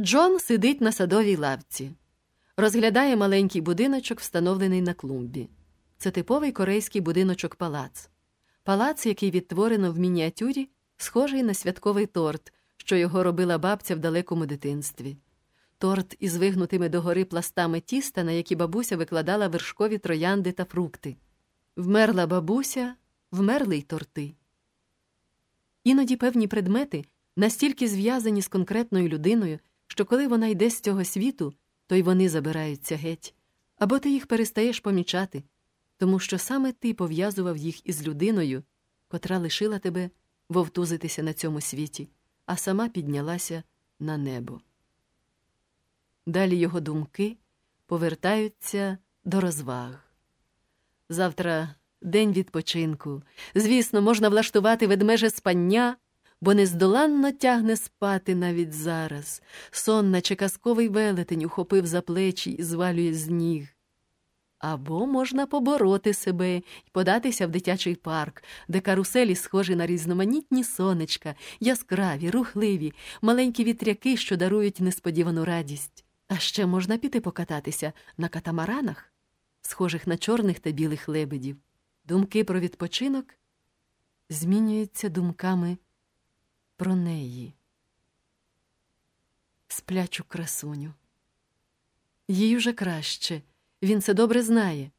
Джон сидить на садовій лавці, розглядає маленький будиночок, встановлений на клумбі. Це типовий корейський будиночок палац. Палац, який відтворено в мініатюрі, схожий на святковий торт, що його робила бабця в далекому дитинстві. Торт із вигнутими догори пластами тіста, на які бабуся викладала вершкові троянди та фрукти. Вмерла бабуся, вмерли й торти. Іноді певні предмети настільки зв'язані з конкретною людиною, що коли вона йде з цього світу, то й вони забираються геть, або ти їх перестаєш помічати, тому що саме ти пов'язував їх із людиною, котра лишила тебе вовтузитися на цьому світі, а сама піднялася на небо. Далі його думки повертаються до розваг. Завтра день відпочинку. Звісно, можна влаштувати ведмеже спання, бо нездоланно тягне спати навіть зараз. Сон, наче казковий велетень, ухопив за плечі і звалює з ніг. Або можна побороти себе і податися в дитячий парк, де каруселі схожі на різноманітні сонечка, яскраві, рухливі, маленькі вітряки, що дарують несподівану радість. А ще можна піти покататися на катамаранах, схожих на чорних та білих лебедів. Думки про відпочинок змінюються думками про неї. Сплячу красуню. Їй уже краще, він це добре знає.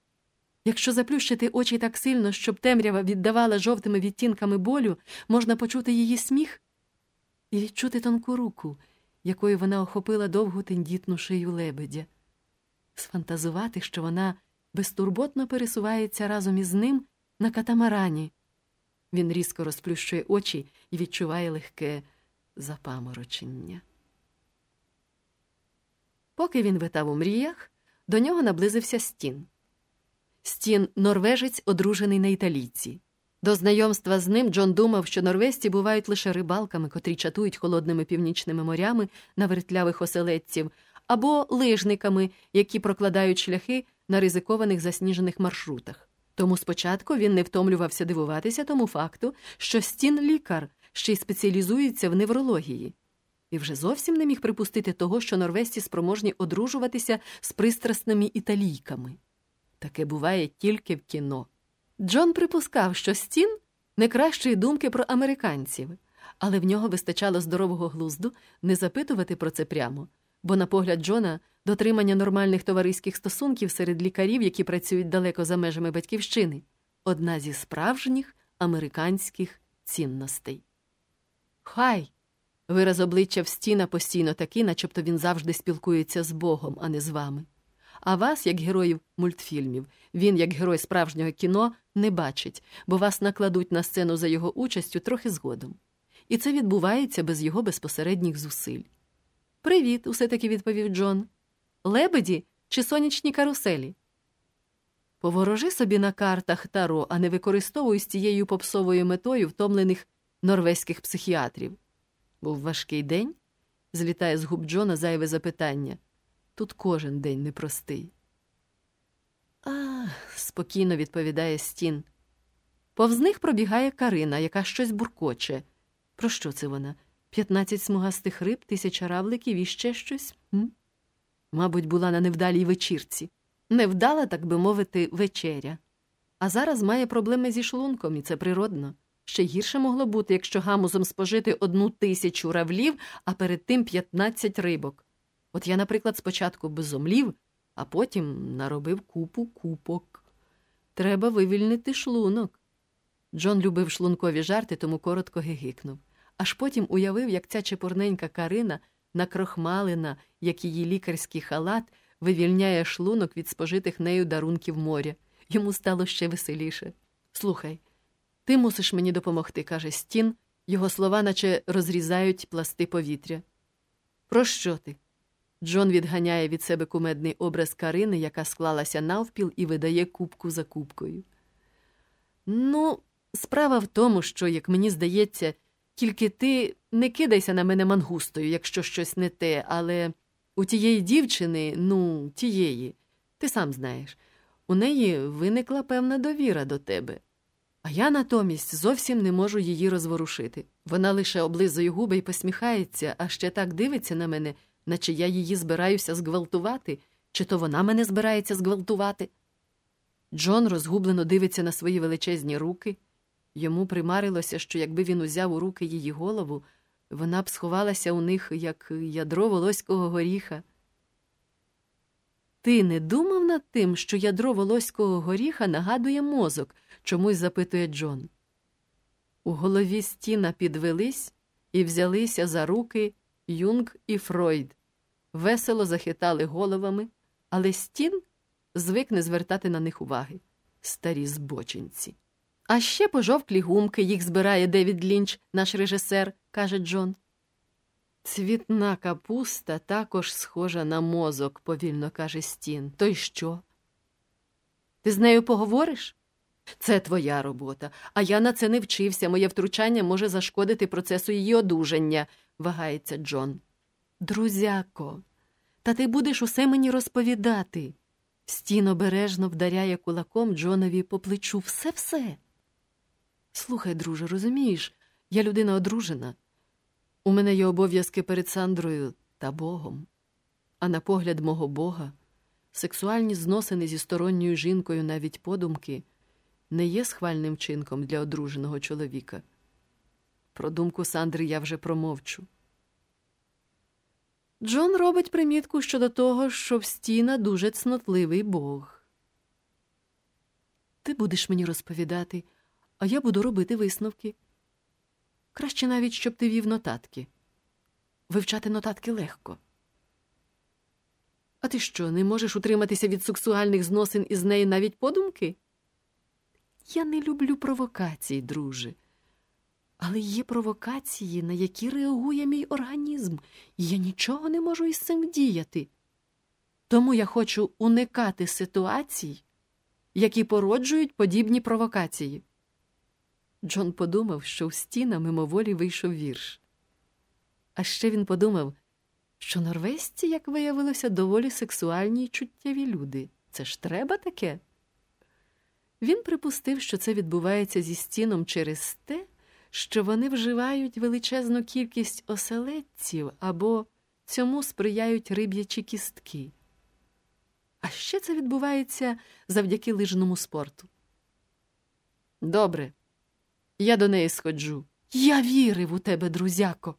Якщо заплющити очі так сильно, щоб темрява віддавала жовтими відтінками болю, можна почути її сміх і відчути тонку руку, якою вона охопила довгу тендітну шию лебедя, сфантазувати, що вона безтурботно пересувається разом із ним на катамарані. Він різко розплющує очі і відчуває легке запаморочення. Поки він витав у мріях, до нього наблизився стін. Стін норвежець, одружений на італійці. До знайомства з ним Джон думав, що норвезці бувають лише рибалками, котрі чатують холодними північними морями на вертлявих оселедців, або лижниками, які прокладають шляхи на ризикованих засніжених маршрутах. Тому спочатку він не втомлювався дивуватися тому факту, що стін лікар ще й спеціалізується в неврології, і вже зовсім не міг припустити того, що норвезці спроможні одружуватися з пристрасними італійками. Таке буває тільки в кіно. Джон припускав, що стін не кращої думки про американців, але в нього вистачало здорового глузду не запитувати про це прямо, бо, на погляд Джона, дотримання нормальних товариських стосунків серед лікарів, які працюють далеко за межами батьківщини, одна зі справжніх американських цінностей. Хай. Вираз обличчя в стіна постійно такий, начебто він завжди спілкується з Богом, а не з вами. А вас, як героїв мультфільмів, він, як герой справжнього кіно, не бачить, бо вас накладуть на сцену за його участю трохи згодом. І це відбувається без його безпосередніх зусиль. Привіт, усе таки відповів Джон. Лебеді чи сонячні каруселі? Поворожи собі на картах таро, а не використовуй з цією попсовою метою втомлених норвезьких психіатрів. Був важкий день? злітає з губ Джона зайве запитання. Тут кожен день непростий. А, спокійно відповідає стін. Повз них пробігає Карина, яка щось буркоче. Про що це вона? П'ятнадцять смугастих риб, тисяча равликів і ще щось? М? Мабуть, була на невдалій вечірці. Невдала, так би мовити, вечеря. А зараз має проблеми зі шлунком, і це природно. Ще гірше могло бути, якщо гамузом спожити одну тисячу равлів, а перед тим п'ятнадцять рибок. От я, наприклад, спочатку безомлів, а потім наробив купу купок. Треба вивільнити шлунок. Джон любив шлункові жарти, тому коротко гигикнув. Аж потім уявив, як ця чепурненька Карина, накрохмалена, як її лікарський халат, вивільняє шлунок від спожитих нею дарунків моря. Йому стало ще веселіше. Слухай, ти мусиш мені допомогти, каже стін, його слова, наче розрізають пласти повітря. Про що ти? Джон відганяє від себе кумедний образ Карини, яка склалася навпіл і видає кубку за кубкою. Ну, справа в тому, що, як мені здається, тільки ти не кидайся на мене мангустою, якщо щось не те, але у тієї дівчини, ну, тієї, ти сам знаєш, у неї виникла певна довіра до тебе. А я натомість зовсім не можу її розворушити. Вона лише облизує губи і посміхається, а ще так дивиться на мене, наче я її збираюся зґвалтувати, чи то вона мене збирається зґвалтувати. Джон розгублено дивиться на свої величезні руки. Йому примарилося, що якби він узяв у руки її голову, вона б сховалася у них, як ядро волоського горіха. Ти не думав над тим, що ядро волоського горіха нагадує мозок? чомусь запитує Джон. У голові стіна підвелись і взялися за руки Юнг і Фройд. Весело захитали головами, але стін звик не звертати на них уваги. Старі збочинці. А ще пожовклі гумки їх збирає Девід Лінч, наш режисер, каже Джон. Цвітна капуста також схожа на мозок, повільно каже Стін. То й що? Ти з нею поговориш? Це твоя робота, а я на це не вчився. Моє втручання може зашкодити процесу її одужання, вагається Джон. Друзяко, та ти будеш усе мені розповідати. Стін обережно вдаряє кулаком Джонові по плечу все все. Слухай, друже, розумієш, я людина одружена. У мене є обов'язки перед Сандрою та Богом. А на погляд мого Бога, сексуальні зносини зі сторонньою жінкою навіть подумки не є схвальним чинком для одруженого чоловіка. Про думку Сандри я вже промовчу. Джон робить примітку щодо того, що в стіна дуже цнотливий Бог. Ти будеш мені розповідати, а я буду робити висновки. Краще навіть, щоб ти вів нотатки. Вивчати нотатки легко. А ти що, не можеш утриматися від сексуальних зносин із нею навіть подумки? Я не люблю провокацій, друже. Але є провокації, на які реагує мій організм, і я нічого не можу із цим вдіяти. Тому я хочу уникати ситуацій, які породжують подібні провокації. Джон подумав, що в стіна мимоволі вийшов вірш. А ще він подумав, що норвезці, як виявилося, доволі сексуальні й чуттєві люди. Це ж треба таке? Він припустив, що це відбувається зі стіном через те, що вони вживають величезну кількість оселедців або цьому сприяють риб'ячі кістки. А ще це відбувається завдяки лижному спорту. Добре, я до неї сходжу. Я вірив у тебе, друзяко.